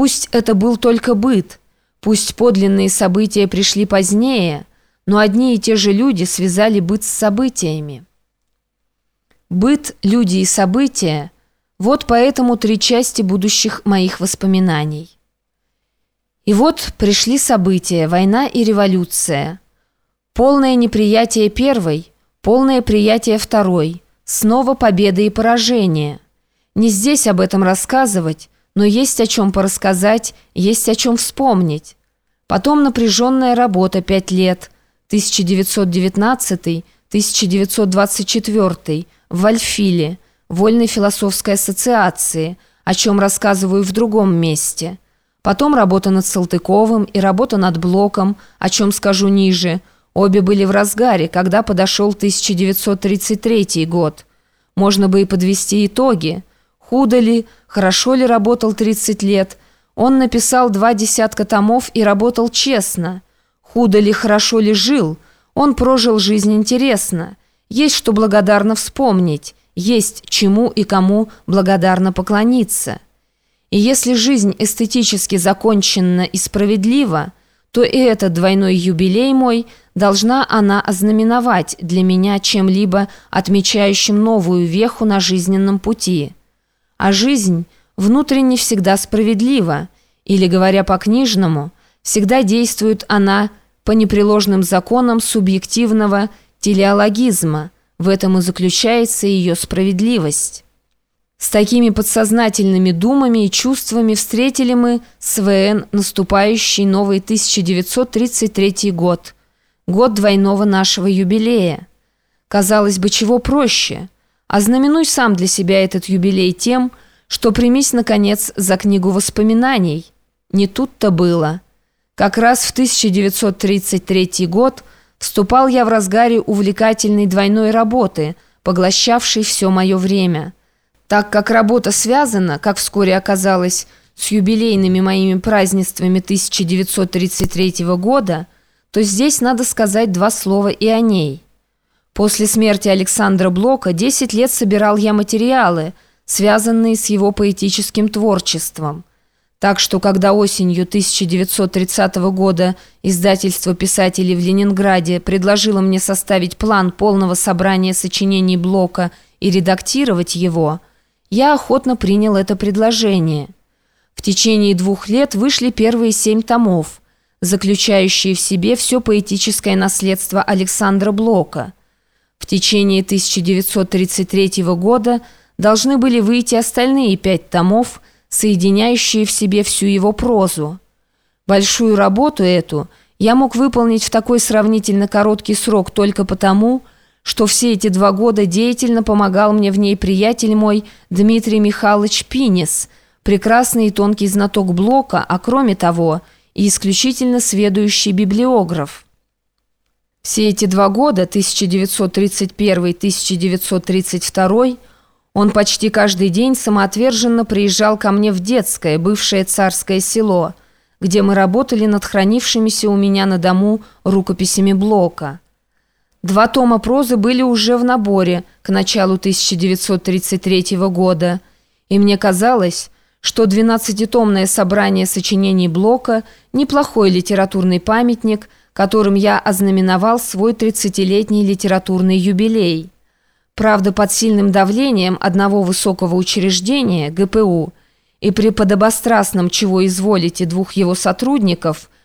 Пусть это был только быт, пусть подлинные события пришли позднее, но одни и те же люди связали быт с событиями. Быт, люди и события – вот поэтому три части будущих моих воспоминаний. И вот пришли события, война и революция. Полное неприятие первой, полное приятие второй, снова победа и поражение. Не здесь об этом рассказывать, но есть о чем порассказать, есть о чем вспомнить. Потом напряженная работа пять лет, 1919-1924, в Альфиле, Вольной философской ассоциации, о чем рассказываю в другом месте. Потом работа над Салтыковым и работа над Блоком, о чем скажу ниже. Обе были в разгаре, когда подошел 1933 год. Можно бы и подвести итоги. Худо ли, хорошо ли работал 30 лет. Он написал два десятка томов и работал честно. Худо ли, хорошо ли жил. Он прожил жизнь интересно. Есть что благодарно вспомнить. Есть чему и кому благодарно поклониться. И если жизнь эстетически закончена и справедлива, то и этот двойной юбилей мой должна она ознаменовать для меня чем-либо отмечающим новую веху на жизненном пути». А жизнь внутренне всегда справедлива, или, говоря по-книжному, всегда действует она по непреложным законам субъективного телеологизма. В этом и заключается ее справедливость. С такими подсознательными думами и чувствами встретили мы с ВН наступающий новый 1933 год, год двойного нашего юбилея. Казалось бы, чего проще – Ознаменуй сам для себя этот юбилей тем, что примись, наконец, за книгу воспоминаний. Не тут-то было. Как раз в 1933 год вступал я в разгаре увлекательной двойной работы, поглощавшей все мое время. Так как работа связана, как вскоре оказалось, с юбилейными моими празднествами 1933 года, то здесь надо сказать два слова и о ней – После смерти Александра Блока 10 лет собирал я материалы, связанные с его поэтическим творчеством. Так что, когда осенью 1930 года издательство писателей в Ленинграде предложило мне составить план полного собрания сочинений Блока и редактировать его, я охотно принял это предложение. В течение двух лет вышли первые семь томов, заключающие в себе все поэтическое наследство Александра Блока – течение 1933 года должны были выйти остальные пять томов, соединяющие в себе всю его прозу. Большую работу эту я мог выполнить в такой сравнительно короткий срок только потому, что все эти два года деятельно помогал мне в ней приятель мой Дмитрий Михайлович Пинес, прекрасный и тонкий знаток Блока, а кроме того и исключительно сведущий библиограф. Все эти два года, 1931-1932, он почти каждый день самоотверженно приезжал ко мне в детское, бывшее царское село, где мы работали над хранившимися у меня на дому рукописями Блока. Два тома прозы были уже в наборе к началу 1933 года, и мне казалось, что двенадцатитомное собрание сочинений Блока – неплохой литературный памятник – которым я ознаменовал свой 30-летний литературный юбилей. Правда, под сильным давлением одного высокого учреждения, ГПУ, и при подобострастном «чего изволите» двух его сотрудников –